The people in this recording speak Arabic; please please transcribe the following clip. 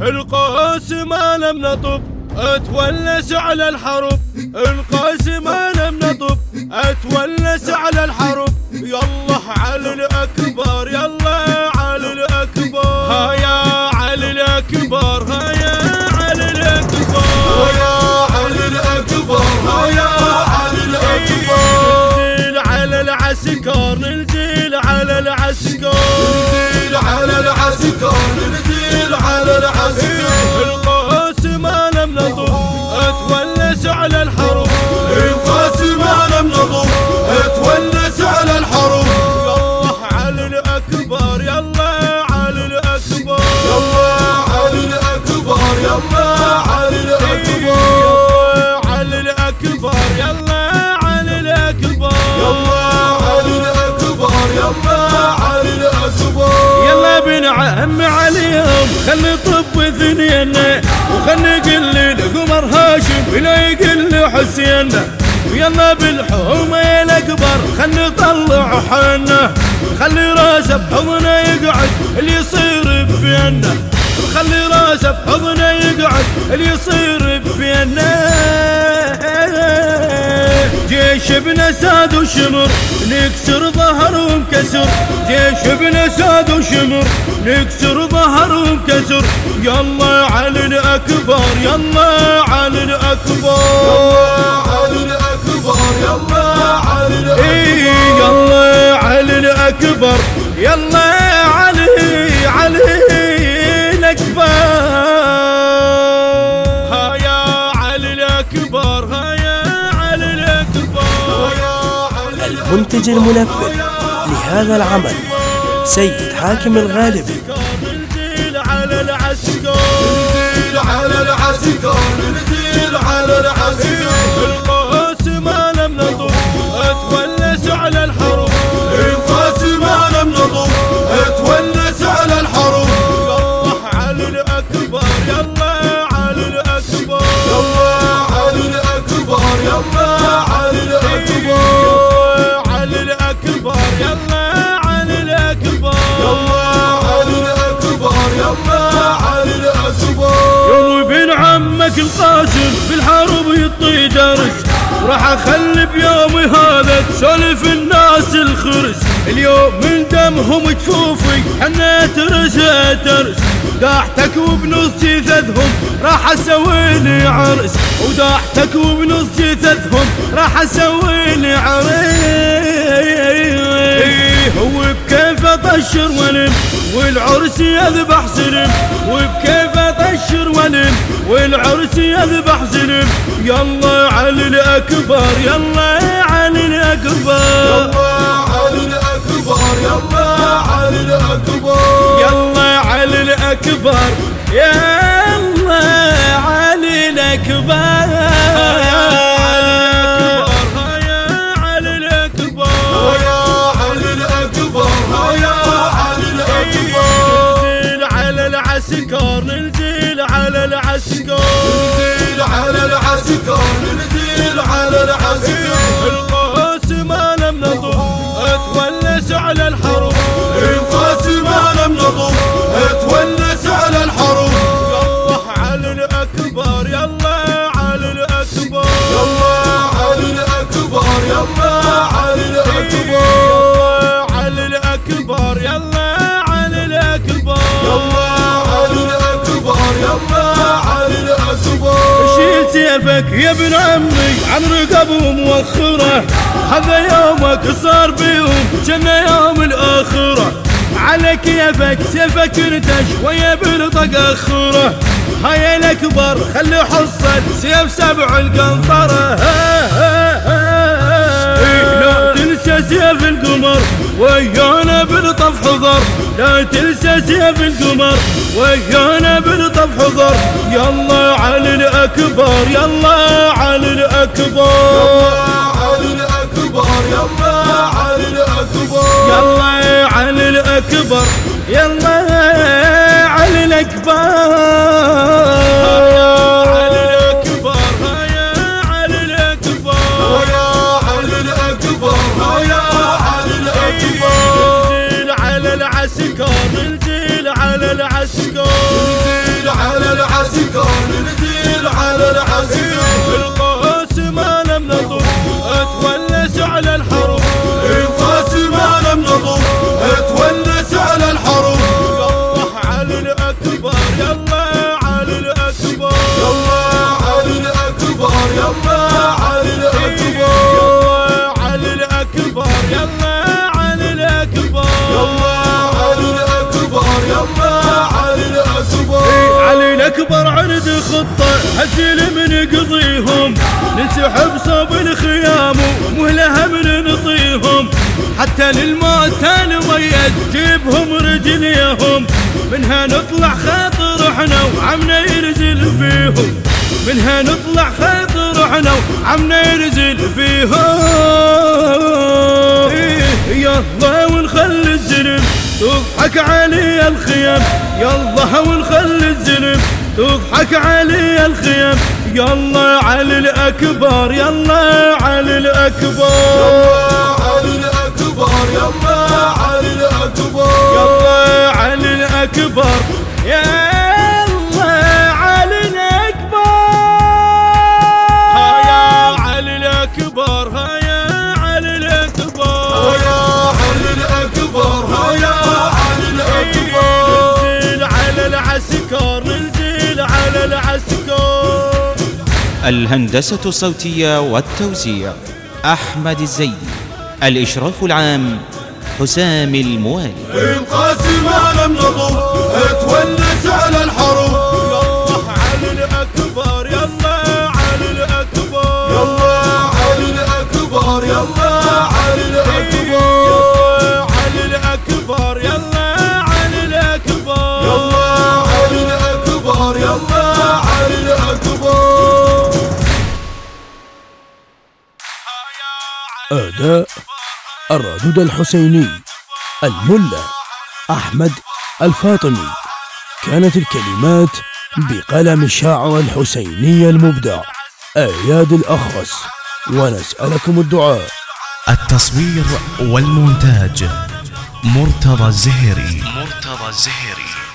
القوس ما لم نطب أتولس على الحرب. القوس ما لم نطب أتولس على الحرب. يلا على الأكبر يلا على الأكبر. هيا على الأكبر هيا على الأكبر. هيا علي الأكبر هيا علي الأكبر. ننزل على العسكر ننزل على العسكر. العسكر ننزل على العسكر القوس ما لم أتولس على الحرب. القاس ما لم نضم اتونس على الحرب. يلا على الأكبر يلا على الأكبر. يلا علي الأكبر يلا علي الأكبر. يلا على الأكبر يلا علي الأكبر. يلا علي الأكبر يلا بنعم عليهم. خل نطب ثنينا وخل نقل لقمر هاشم ولا يقل حسين. ويلا بالحومة الأكبر خل نطلع حنا خلي راسه بحضنه يقعد اللي يصير بينا خلي راسه بحضنه يقعد اللي يصير بينا جيش ابن ساد وشمر نكسر ظهر نكسر ظهر ومكسر يلا علي الأكبر يلا الاكبر علي الأكبر. يلا علي إي الأكبر يلا علي الأكبر. يلا علي الأكبر هيا علي الاكبر علي الأكبر. علي المنتج المنفذ لهذا العمل. سيد حاكم الغالبي ننزل على العسكر. على العسكر. على العسكر. القاسم في الحرب يطي درس. راح أخلي بيومي هذا تسولف الناس الخرس. اليوم من دمهم جفوفي حنا ترس ترس. داحتك وبنص جثثهم راح أسوي لي عرس. وداحتك وبنص جثثهم راح أسوي لي عرس هو بكيف أطشر ولم والعرس يذبح سلم وبكيف أطشر ولم والعرس يذبح سلم يلا علي الأكبر يلا علي الأكبر. سيفك يا ابن عمي عن رقبهم موخرة هذا يومك صار بيهم جنة يوم الآخرة. على كيفك سيفك انت شوية بلطق اخره هيا الأكبر خلي حصل سيف سبع القنطرة. إيه، لا تنسى سيف القمر ويانا بلطف حضر لا تنسى سيف القمر ويانا بلطف حضر. يلا علي الاكبر يلا علي الأكبر يلا علي الأكبر. يلا علي الأكبر يلا العسكر. ننزل على العسكر. ننزل على العسكر. ننزل على العسكر. بالقاسم ما لم نطر اتولس على الحسكر الأكبر عرض خطة هزيل من يقضيهم ننسحب صوب الخيام ومهلها من نطيهم. حتى للموت الميت جيبهم رجليهم. منها نطلع خاطر إحنا وعمنا ينزل فيهم. منها نطلع خاطر إحنا وعمنا ينزل فيهم. يلا ونخلي الزلم تضحك علي الخيام. يلا ونخلي الزلم. تضحك علي الخيام يلا علي الأكبر يلا علي الأكبر. الهندسة الصوتية والتوزيع أحمد الزيد. الإشراف العام حسام الموالي. القاسم لم نضم تونس على الحرب الردود الحسيني الملا أحمد الفاطمي. كانت الكلمات بقلم الشاعر الحسيني المبدع أياد الأخرس ونسألكم الدعاء. التصوير والمونتاج مرتضى الزهري. مرتضى الزهري.